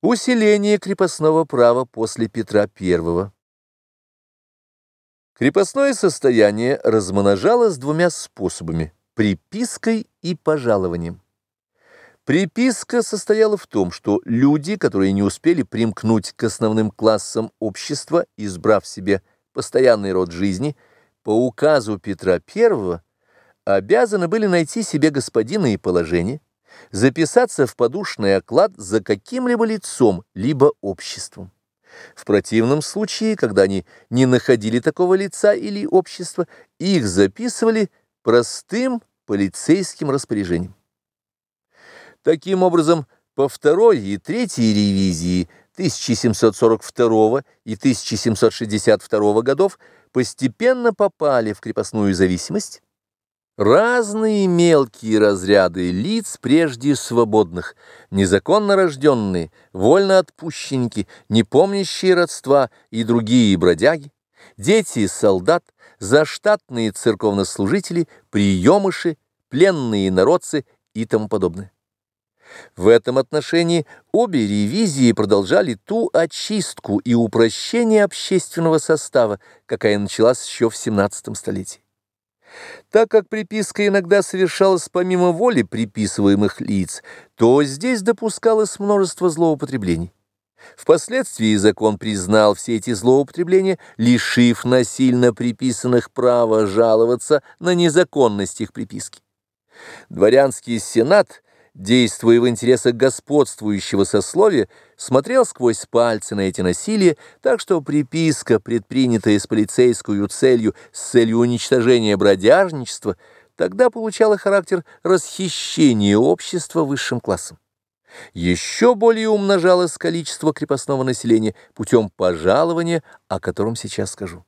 Усиление крепостного права после Петра I. Крепостное состояние размножалось двумя способами – припиской и пожалованием. Приписка состояла в том, что люди, которые не успели примкнуть к основным классам общества, избрав себе постоянный род жизни, по указу Петра I обязаны были найти себе господина и положение – записаться в подушный оклад за каким-либо лицом, либо обществом. В противном случае, когда они не находили такого лица или общества, их записывали простым полицейским распоряжением. Таким образом, по второй и третьей ревизии 1742 и 1762 годов постепенно попали в крепостную зависимость, Разные мелкие разряды лиц прежде свободных, незаконно рожденные, вольно отпущенники, не помнящие родства и другие бродяги, дети солдат, заштатные церковнослужители, приемыши, пленные народцы и тому подобное. В этом отношении обе ревизии продолжали ту очистку и упрощение общественного состава, какая началась еще в XVII столетии. Так как приписка иногда совершалась помимо воли приписываемых лиц, то здесь допускалось множество злоупотреблений. Впоследствии закон признал все эти злоупотребления, лишив насильно приписанных права жаловаться на незаконность их приписки. Дворянский сенат – действуя в интересах господствующего сословия, смотрел сквозь пальцы на эти насилия, так что приписка, предпринятая с полицейскую целью, с целью уничтожения бродяжничества, тогда получала характер расхищения общества высшим классом. Еще более умножалось количество крепостного населения путем пожалования, о котором сейчас скажу.